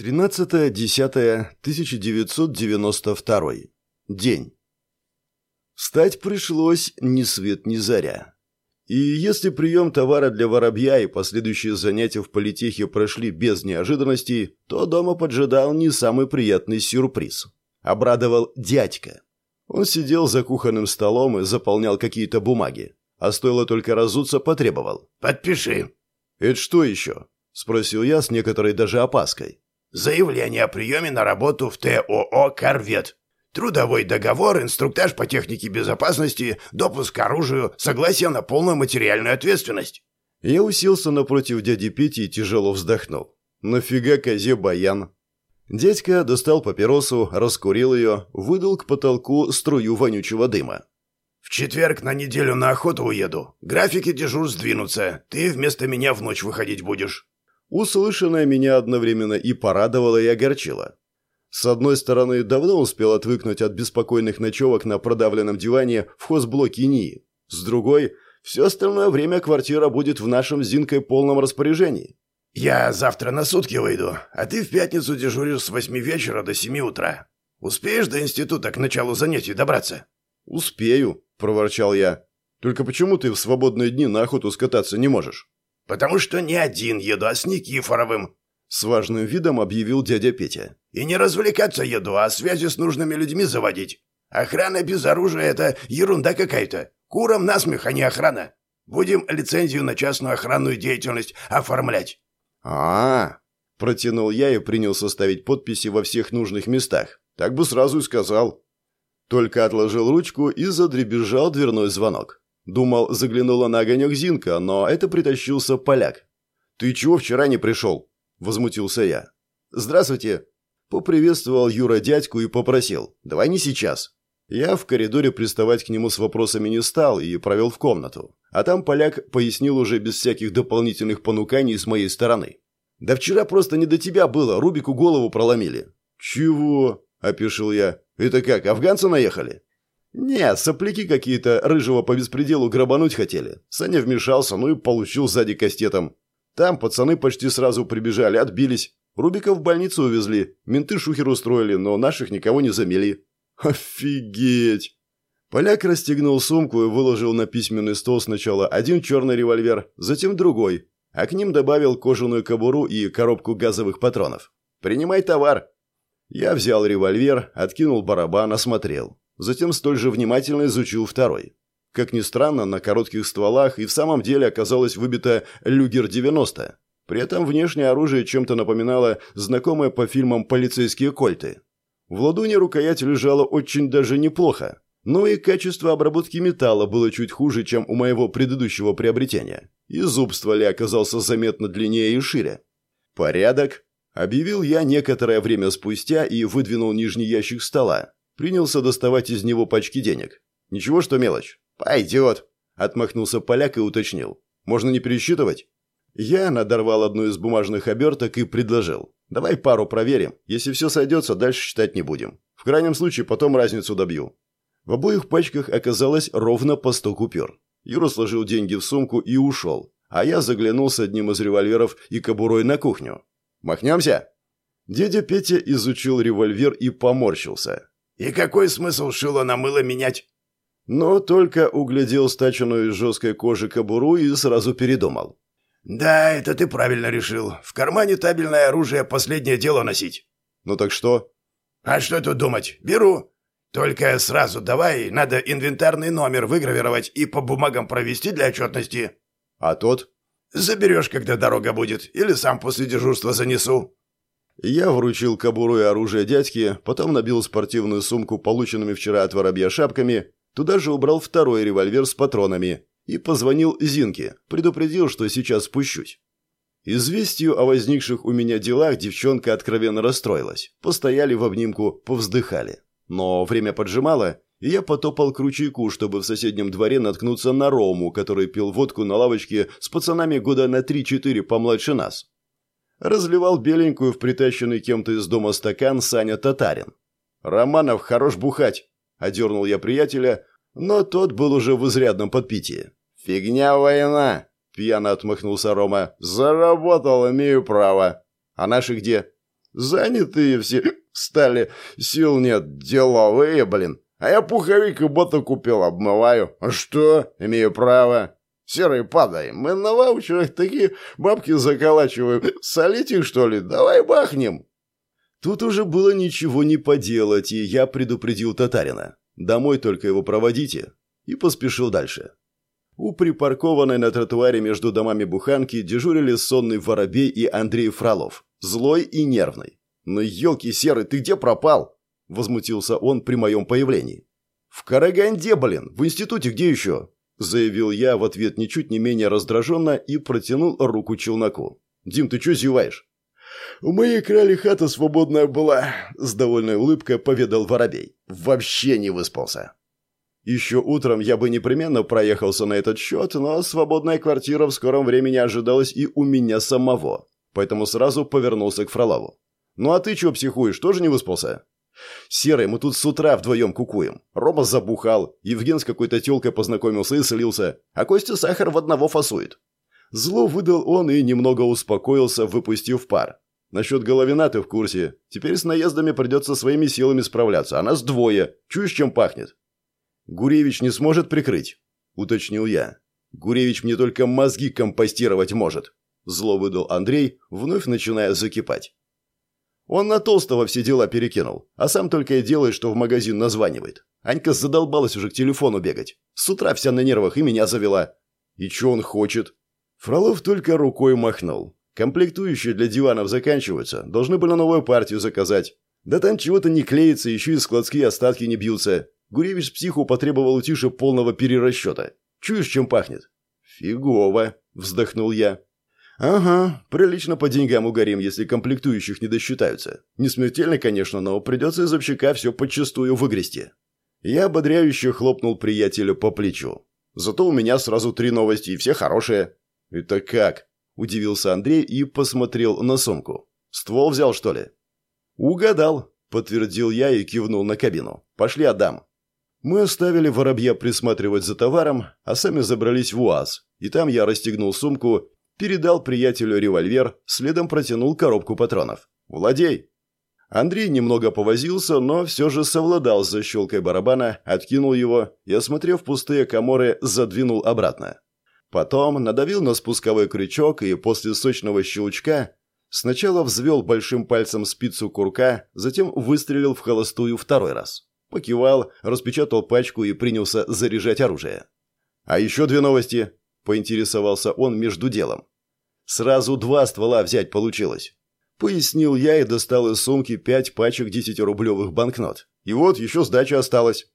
13.10.1992. День. Встать пришлось ни свет ни заря. И если прием товара для воробья и последующие занятия в политехе прошли без неожиданностей, то дома поджидал не самый приятный сюрприз. Обрадовал дядька. Он сидел за кухонным столом и заполнял какие-то бумаги. А стоило только разуться, потребовал. «Подпиши». «Это что еще?» – спросил я с некоторой даже опаской. «Заявление о приеме на работу в ТОО «Корвет». Трудовой договор, инструктаж по технике безопасности, допуск к оружию, согласие на полную материальную ответственность». Я уселся напротив дяди Пети и тяжело вздохнул. «Нафига козе баян?» Дядька достал папиросу, раскурил ее, выдал к потолку струю вонючего дыма. «В четверг на неделю на охоту уеду. Графики дежур сдвинутся. Ты вместо меня в ночь выходить будешь». Услышанное меня одновременно и порадовало, и огорчило. С одной стороны, давно успел отвыкнуть от беспокойных ночевок на продавленном диване в хозблоке НИИ. С другой, все остальное время квартира будет в нашем Зинкой полном распоряжении. «Я завтра на сутки выйду, а ты в пятницу дежуришь с восьми вечера до семи утра. Успеешь до института к началу занятий добраться?» «Успею», – проворчал я. «Только почему ты в свободные дни на охоту скататься не можешь?» «Потому что не один еду, а с Никифоровым», – с важным видом объявил дядя Петя. «И не развлекаться еду, а связи с нужными людьми заводить. Охрана без оружия – это ерунда какая-то. Курам насмех, а не охрана. Будем лицензию на частную охранную деятельность оформлять». А, -а, -а протянул я и принялся ставить подписи во всех нужных местах. Так бы сразу и сказал. Только отложил ручку и задребезжал дверной звонок. Думал, заглянула на огонек Зинка, но это притащился поляк. «Ты чего вчера не пришел?» – возмутился я. «Здравствуйте!» – поприветствовал Юра дядьку и попросил. «Давай не сейчас». Я в коридоре приставать к нему с вопросами не стал и провел в комнату. А там поляк пояснил уже без всяких дополнительных понуканий с моей стороны. «Да вчера просто не до тебя было, Рубику голову проломили». «Чего?» – опешил я. «Это как, афганцы наехали?» «Не, сопляки какие-то рыжего по беспределу грабануть хотели. Саня вмешался, ну и получил сзади кастетом. Там пацаны почти сразу прибежали, отбились. Рубика в больницу увезли, менты шухер устроили, но наших никого не замели». «Офигеть!» Поляк расстегнул сумку и выложил на письменный стол сначала один черный револьвер, затем другой, а к ним добавил кожаную кобуру и коробку газовых патронов. «Принимай товар!» Я взял револьвер, откинул барабан, осмотрел. Затем столь же внимательно изучил второй. Как ни странно, на коротких стволах и в самом деле оказалось выбито «Люгер-90». При этом внешнее оружие чем-то напоминало знакомое по фильмам полицейские кольты. В ладони рукоять лежала очень даже неплохо, но и качество обработки металла было чуть хуже, чем у моего предыдущего приобретения. И зуб стволе оказался заметно длиннее и шире. Порядок, Объявил я некоторое время спустя и выдвинул нижний ящик стола. Принялся доставать из него пачки денег. Ничего, что мелочь. «Пойдет», — отмахнулся поляк и уточнил. «Можно не пересчитывать?» Я надорвал одну из бумажных оберток и предложил. «Давай пару проверим. Если все сойдется, дальше считать не будем. В крайнем случае потом разницу добью». В обоих пачках оказалось ровно по сто купюр. Юра сложил деньги в сумку и ушел, а я заглянул с одним из револьверов и кобурой на кухню. Махнемся?» Дядя Петя изучил револьвер и поморщился. «И какой смысл шило на мыло менять?» Но только углядел стачанную из жесткой кожи кобуру и сразу передумал. «Да, это ты правильно решил. В кармане табельное оружие последнее дело носить». «Ну так что?» «А что тут думать? Беру. Только сразу давай, надо инвентарный номер выгравировать и по бумагам провести для отчетности». «А тот?» Заберешь, когда дорога будет, или сам после дежурства занесу». Я вручил кобуру и оружие дядьке, потом набил спортивную сумку полученными вчера от воробья шапками, туда же убрал второй револьвер с патронами и позвонил Зинке, предупредил, что сейчас спущусь. Известию о возникших у меня делах девчонка откровенно расстроилась. Постояли в обнимку, повздыхали. Но время поджимало, и я потопал к ручейку, чтобы в соседнем дворе наткнуться на Рому, который пил водку на лавочке с пацанами года на 3-4 помладше нас. Разливал беленькую в притащенный кем-то из дома стакан Саня Татарин. «Романов, хорош бухать!» – одернул я приятеля, но тот был уже в изрядном подпитии. «Фигня война!» – пьяно отмахнулся Рома. «Заработал, имею право!» «А наши где?» Занятые все стали, сил нет, деловые, блин. А я пуховик и боты купил, обмываю. А что? Имею право. Серый, падай. Мы на ваучерах такие бабки заколачиваем. Солить их, что ли? Давай бахнем. Тут уже было ничего не поделать, и я предупредил татарина. Домой только его проводите. И поспешил дальше. У припаркованной на тротуаре между домами буханки дежурили сонный Воробей и Андрей Фролов. Злой и нервный. «Ну, елки серый, ты где пропал?» Возмутился он при моем появлении. «В Караганде, блин! В институте где еще?» Заявил я в ответ ничуть не менее раздраженно и протянул руку челноку. «Дим, ты что зеваешь?» «У моей крали хата свободная была», — с довольной улыбкой поведал Воробей. «Вообще не выспался». Еще утром я бы непременно проехался на этот счет, но свободная квартира в скором времени ожидалась и у меня самого, поэтому сразу повернулся к Фролову. «Ну а ты чего психуешь, тоже не выспался?» «Серый, мы тут с утра вдвоем кукуем. Рома забухал, Евген с какой-то тёлкой познакомился и слился, а Костя сахар в одного фасует». Зло выдал он и немного успокоился, выпустив пар. Насчет Головина ты в курсе. Теперь с наездами придется своими силами справляться, а нас двое. Чуешь, чем пахнет?» «Гуревич не сможет прикрыть?» – уточнил я. «Гуревич мне только мозги компостировать может», – зло выдал Андрей, вновь начиная закипать. Он на Толстого все дела перекинул, а сам только и делает, что в магазин названивает. Анька задолбалась уже к телефону бегать. С утра вся на нервах и меня завела. И что он хочет? Фролов только рукой махнул. Комплектующие для диванов заканчиваются, должны были новую партию заказать. Да там чего-то не клеится, еще и складские остатки не бьются. Гуревич психу потребовал у Тиши полного перерасчета. Чуешь, чем пахнет? Фигово, вздохнул я. «Ага, прилично по деньгам угорим, если комплектующих не досчитаются. Не смертельно, конечно, но придется из общака все подчистую выгрести». Я ободряюще хлопнул приятеля по плечу. «Зато у меня сразу три новости, и все хорошие». «Это как?» – удивился Андрей и посмотрел на сумку. «Ствол взял, что ли?» «Угадал», – подтвердил я и кивнул на кабину. «Пошли отдам». Мы оставили воробья присматривать за товаром, а сами забрались в УАЗ, и там я расстегнул сумку передал приятелю револьвер, следом протянул коробку патронов. «Владей!» Андрей немного повозился, но все же совладал с защелкой барабана, откинул его и, осмотрев пустые коморы, задвинул обратно. Потом надавил на спусковой крючок и после сочного щелчка сначала взвел большим пальцем спицу курка, затем выстрелил в холостую второй раз. Покивал, распечатал пачку и принялся заряжать оружие. «А еще две новости», — поинтересовался он между делом. Сразу два ствола взять получилось. Пояснил я и достал из сумки пять пачек десятирублевых банкнот. И вот еще сдача осталась.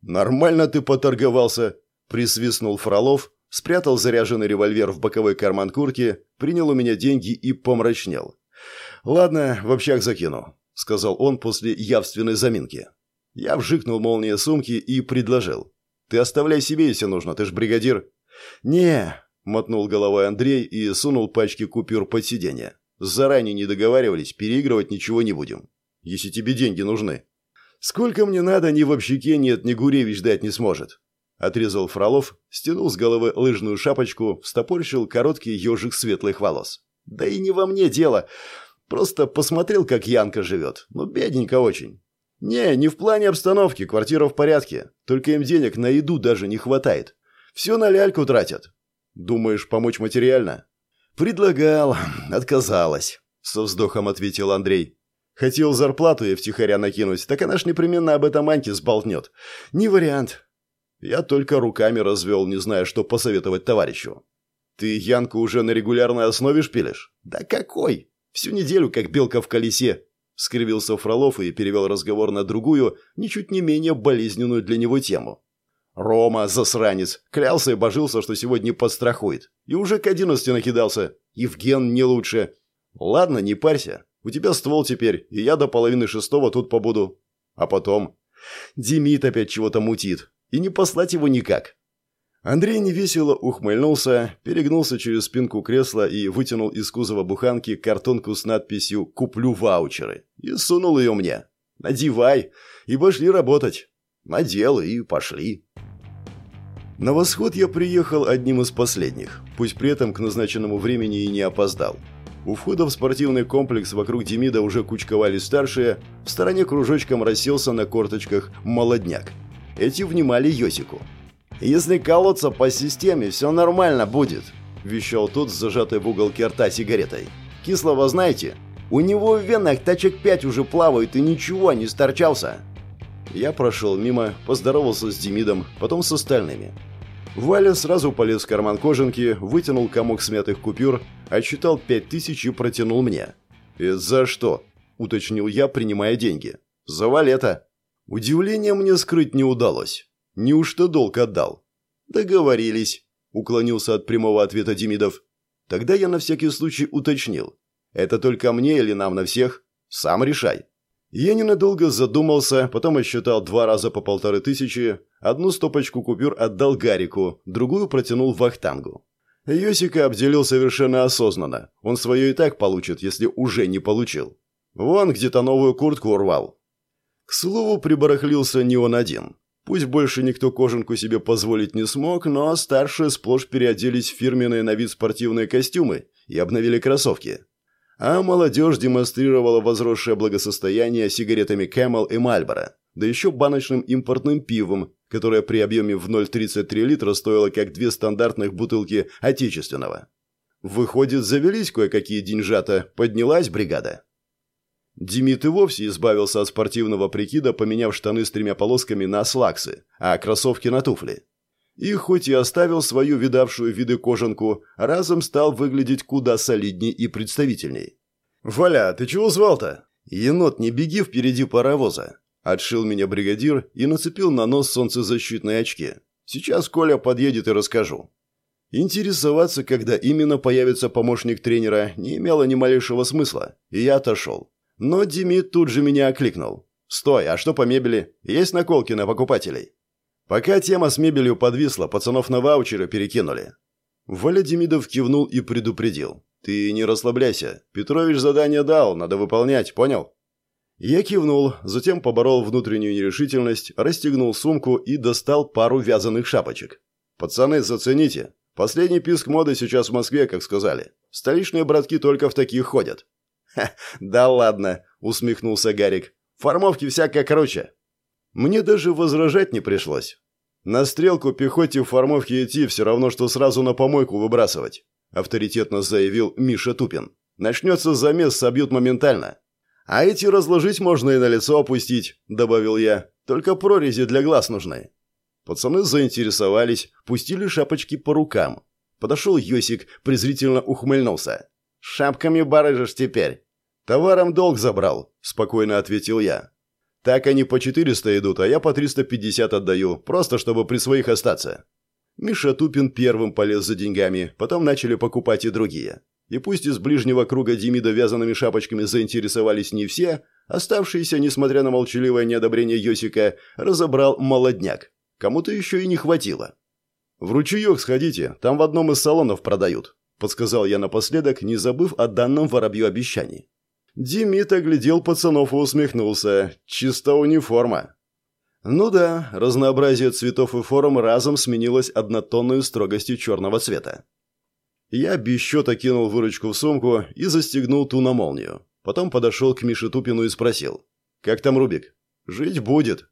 «Нормально ты поторговался», – присвистнул Фролов, спрятал заряженный револьвер в боковой карман куртки, принял у меня деньги и помрачнел. «Ладно, в общак закину», – сказал он после явственной заминки. Я вжикнул молнии сумки и предложил. «Ты оставляй себе, если нужно, ты ж бригадир». «Не, Мотнул головой Андрей и сунул пачки купюр под сиденье. Заранее не договаривались, переигрывать ничего не будем. Если тебе деньги нужны. Сколько мне надо, ни в общаке нет, ни Гуревич дать не сможет. Отрезал Фролов, стянул с головы лыжную шапочку, встопорщил короткий ежик светлых волос. Да и не во мне дело. Просто посмотрел, как Янка живет. Ну, бедненько очень. Не, не в плане обстановки, квартира в порядке. Только им денег на еду даже не хватает. Все на ляльку тратят. Думаешь, помочь материально? Предлагал, отказалась, со вздохом ответил Андрей. Хотел зарплату ей втихаря накинуть, так она ж непременно об этом Аньке сболтнет. Не вариант. Я только руками развел, не зная, что посоветовать товарищу. Ты Янку уже на регулярной основе шпилишь? Да какой? Всю неделю как белка в колесе. Скривился Фролов и перевел разговор на другую, ничуть не менее болезненную для него тему. Рома, засранец, клялся и божился, что сегодня подстрахует. И уже к одиннадцати накидался. Евген не лучше. Ладно, не парься. У тебя ствол теперь, и я до половины шестого тут побуду. А потом... Демид опять чего-то мутит. И не послать его никак. Андрей невесело ухмыльнулся, перегнулся через спинку кресла и вытянул из кузова буханки картонку с надписью «Куплю ваучеры» и сунул ее мне. «Надевай, и пошли работать». Надел и пошли. На восход я приехал одним из последних, пусть при этом к назначенному времени и не опоздал. У входа в спортивный комплекс вокруг Демида уже кучковались старшие, в стороне кружочком расселся на корточках молодняк. Эти внимали Йосику. «Если колоться по системе, все нормально будет», – вещал тот с зажатой в уголке рта сигаретой. «Кислого знаете? У него в венах тачек пять уже плавают и ничего, не сторчался». Я прошел мимо, поздоровался с Демидом, потом с остальными. Валя сразу полез в карман кожанки, вытянул комок смятых купюр, отсчитал пять тысяч и протянул мне. «И за что?» – уточнил я, принимая деньги. «За валета». Удивление мне скрыть не удалось. Неужто долг отдал? «Договорились», – уклонился от прямого ответа Демидов. Тогда я на всякий случай уточнил. «Это только мне или нам на всех? Сам решай». Я ненадолго задумался, потом отсчитал два раза по полторы тысячи, одну стопочку купюр отдал Гарику, другую протянул Вахтангу. Йосика обделил совершенно осознанно. Он свое и так получит, если уже не получил. Вон где-то новую куртку урвал. К слову, прибарахлился не он один. Пусть больше никто кожанку себе позволить не смог, но старшие сплошь переоделись в фирменные на вид спортивные костюмы и обновили кроссовки а молодежь демонстрировала возросшее благосостояние сигаретами Camel и Marlboro, да еще баночным импортным пивом, которое при объеме в 0,33 литра стоило как две стандартных бутылки отечественного. Выходит, завелись кое-какие деньжата, поднялась бригада. Демид и вовсе избавился от спортивного прикида, поменяв штаны с тремя полосками на слаксы, а кроссовки на туфли. И хоть и оставил свою видавшую виды кожанку, разом стал выглядеть куда солидней и представительней. «Валя, ты чего звал-то?» «Енот, не беги впереди паровоза!» Отшил меня бригадир и нацепил на нос солнцезащитные очки. «Сейчас Коля подъедет и расскажу». Интересоваться, когда именно появится помощник тренера, не имело ни малейшего смысла, и я отошел. Но Демид тут же меня окликнул. «Стой, а что по мебели? Есть наколки на покупателей?» Пока тема с мебелью подвисла, пацанов на ваучеры перекинули. Валя Демидов кивнул и предупредил. «Ты не расслабляйся. Петрович задание дал, надо выполнять, понял?» Я кивнул, затем поборол внутреннюю нерешительность, расстегнул сумку и достал пару вязаных шапочек. «Пацаны, зацените. Последний писк моды сейчас в Москве, как сказали. Столичные братки только в таких ходят». «Ха, да ладно», — усмехнулся Гарик. «Формовки всякое круче. Мне даже возражать не пришлось. На стрелку пехоте в формовке идти все равно, что сразу на помойку выбрасывать, авторитетно заявил Миша Тупин. Начнется замес, собьют моментально. А эти разложить можно и на лицо опустить, добавил я. Только прорези для глаз нужны. Пацаны заинтересовались, пустили шапочки по рукам. Подошел Йосик, презрительно ухмыльнулся. «Шапками барыжишь теперь». «Товаром долг забрал», — спокойно ответил я. Так они по 400 идут, а я по 350 отдаю, просто чтобы при своих остаться. Миша Тупин первым полез за деньгами, потом начали покупать и другие. И пусть из ближнего круга Демида вязаными шапочками заинтересовались не все, оставшиеся, несмотря на молчаливое неодобрение Йосика, разобрал молодняк. Кому-то еще и не хватило. «В ручеек сходите, там в одном из салонов продают», – подсказал я напоследок, не забыв о данном воробью обещании. Демид оглядел пацанов и усмехнулся. Чисто униформа. Ну да, разнообразие цветов и форм разом сменилось однотонной строгостью черного цвета. Я без счета кинул выручку в сумку и застегнул ту на молнию. Потом подошел к Мише Тупину и спросил. «Как там Рубик?» «Жить будет».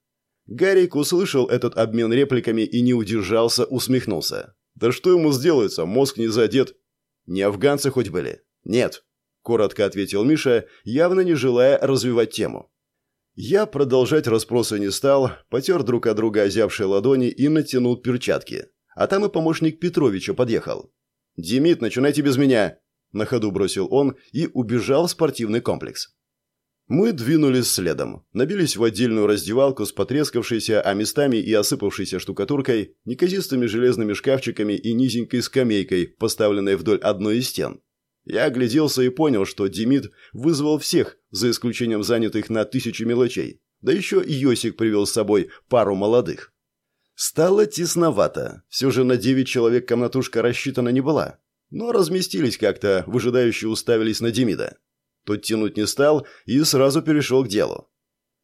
Гарик услышал этот обмен репликами и не удержался, усмехнулся. «Да что ему сделается? Мозг не задет». «Не афганцы хоть были?» «Нет». – коротко ответил Миша, явно не желая развивать тему. Я продолжать расспросы не стал, потер друг от друга озябшие ладони и натянул перчатки. А там и помощник Петровича подъехал. «Демид, начинайте без меня!» – на ходу бросил он и убежал в спортивный комплекс. Мы двинулись следом, набились в отдельную раздевалку с потрескавшейся, а местами и осыпавшейся штукатуркой, неказистыми железными шкафчиками и низенькой скамейкой, поставленной вдоль одной из стен. Я огляделся и понял, что Демид вызвал всех, за исключением занятых на тысячи мелочей. Да еще и Йосик привел с собой пару молодых. Стало тесновато. Все же на девять человек комнатушка рассчитана не была. Но разместились как-то, выжидающие уставились на Демида. Тот тянуть не стал и сразу перешел к делу.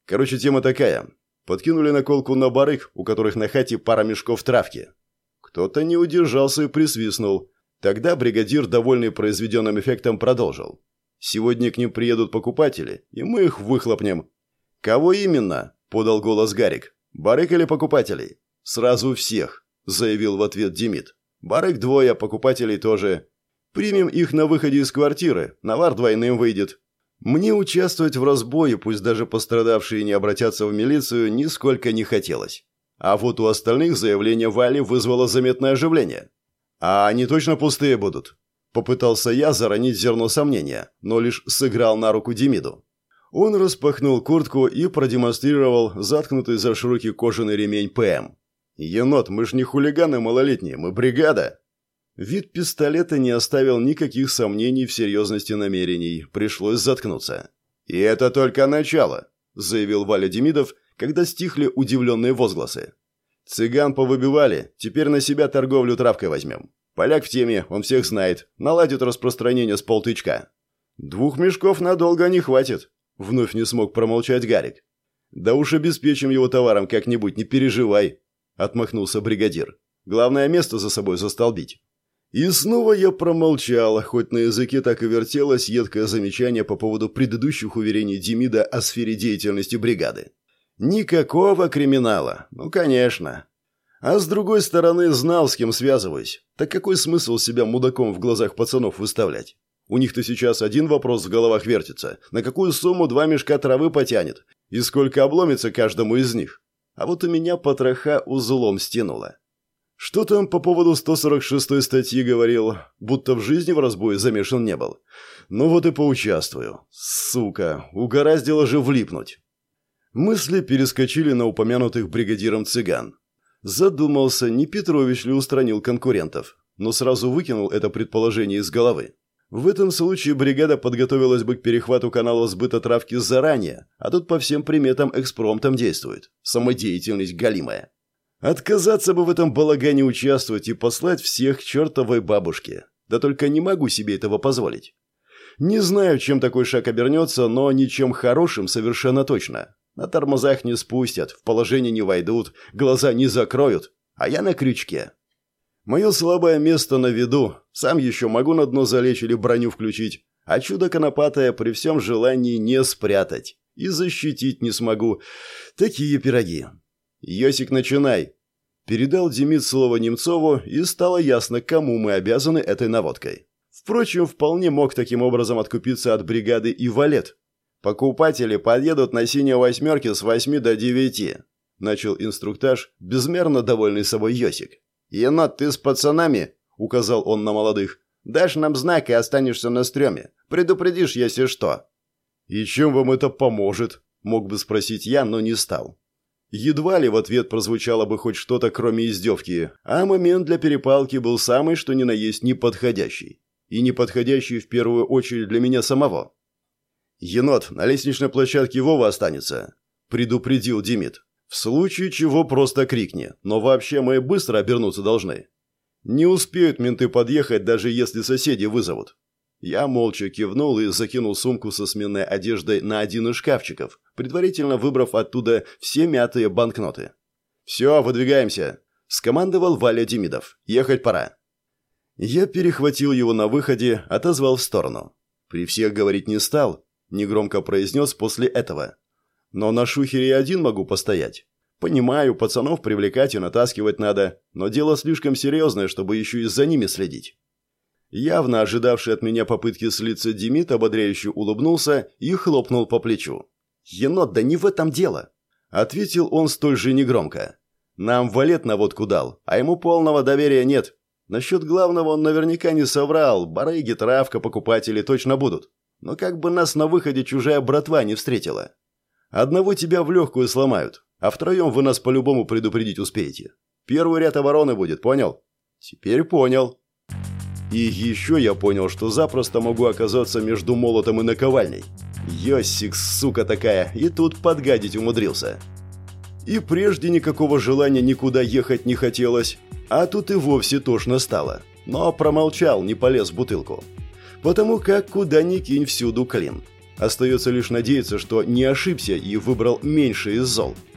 Короче, тема такая. Подкинули наколку на барык, у которых на хате пара мешков травки. Кто-то не удержался и присвистнул. Тогда бригадир, довольный произведенным эффектом, продолжил. «Сегодня к ним приедут покупатели, и мы их выхлопнем». «Кого именно?» – подал голос Гарик. «Барык или покупателей?» «Сразу всех», – заявил в ответ Демид. «Барык двое, покупателей тоже. Примем их на выходе из квартиры, навар двойным выйдет. Мне участвовать в разбое, пусть даже пострадавшие не обратятся в милицию, нисколько не хотелось. А вот у остальных заявление Вали вызвало заметное оживление. «А они точно пустые будут?» Попытался я заронить зерно сомнения, но лишь сыграл на руку Демиду. Он распахнул куртку и продемонстрировал заткнутый за широкий кожаный ремень ПМ. «Енот, мы ж не хулиганы малолетние, мы бригада!» Вид пистолета не оставил никаких сомнений в серьезности намерений, пришлось заткнуться. «И это только начало», — заявил Валя Демидов, когда стихли удивленные возгласы. Цыган повыбивали, теперь на себя торговлю травкой возьмем. Поляк в теме, он всех знает, наладит распространение с полтычка. Двух мешков надолго не хватит, вновь не смог промолчать Гарик. Да уж обеспечим его товаром как-нибудь, не переживай, отмахнулся бригадир. Главное место за собой застолбить. И снова я промолчал, хоть на языке так и вертелось едкое замечание по поводу предыдущих уверений Демида о сфере деятельности бригады. Никакого криминала. Ну, конечно. А с другой стороны, знал, с кем связываюсь. Так какой смысл себя мудаком в глазах пацанов выставлять? У них-то сейчас один вопрос в головах вертится. На какую сумму два мешка травы потянет? И сколько обломится каждому из них? А вот у меня потроха узлом стянуло. Что там по поводу 146 статьи говорил? Будто в жизни в разбое замешан не был. Ну вот и поучаствую. Сука, угораздило же влипнуть. Мысли перескочили на упомянутых бригадиром цыган. Задумался, не Петрович ли устранил конкурентов, но сразу выкинул это предположение из головы. В этом случае бригада подготовилась бы к перехвату канала сбыта травки заранее, а тут по всем приметам экспромтом действует. Самодеятельность галимая. Отказаться бы в этом балагане участвовать и послать всех к чертовой бабушке. Да только не могу себе этого позволить. Не знаю, чем такой шаг обернется, но ничем хорошим совершенно точно. На тормозах не спустят, в положение не войдут, глаза не закроют, а я на крючке. Мое слабое место на виду, сам еще могу на дно залечь или броню включить, а чудо конопатое при всем желании не спрятать. И защитить не смогу. Такие пироги. «Йосик, начинай!» Передал Демид слово Немцову, и стало ясно, кому мы обязаны этой наводкой. Впрочем, вполне мог таким образом откупиться от бригады и валет, «Покупатели подъедут на синей восьмерке с восьми до девяти», – начал инструктаж, безмерно довольный собой Йосик. «Енот, ты с пацанами?» – указал он на молодых. «Дашь нам знак и останешься на стреме. Предупредишь, если что». «И чем вам это поможет?» – мог бы спросить я, но не стал. Едва ли в ответ прозвучало бы хоть что-то, кроме издевки, а момент для перепалки был самый, что ни на есть, неподходящий. И неподходящий в первую очередь для меня самого. «Енот, на лестничной площадке Вова останется», – предупредил Димит. «В случае чего просто крикни, но вообще мы быстро обернуться должны. Не успеют менты подъехать, даже если соседи вызовут». Я молча кивнул и закинул сумку со сменной одеждой на один из шкафчиков, предварительно выбрав оттуда все мятые банкноты. «Все, выдвигаемся», – скомандовал Валя Демидов. «Ехать пора». Я перехватил его на выходе, отозвал в сторону. При всех говорить не стал, негромко произнес после этого. Но на шухере один могу постоять. Понимаю, пацанов привлекать и натаскивать надо, но дело слишком серьезное, чтобы еще и за ними следить. Явно ожидавший от меня попытки слиться Демид ободряюще улыбнулся и хлопнул по плечу. «Енот, да не в этом дело!» Ответил он столь же негромко. «Нам валет на водку дал, а ему полного доверия нет. Насчет главного он наверняка не соврал, барыги, травка, покупатели точно будут. Но как бы нас на выходе чужая братва не встретила. Одного тебя в легкую сломают, а втроем вы нас по-любому предупредить успеете. Первый ряд обороны будет, понял? Теперь понял. И еще я понял, что запросто могу оказаться между молотом и наковальней. Йосик, сука такая, и тут подгадить умудрился. И прежде никакого желания никуда ехать не хотелось, а тут и вовсе тошно стало. Но промолчал, не полез в бутылку потому как куда ни кинь всюду клин. Остается лишь надеяться, что не ошибся и выбрал меньше из зол –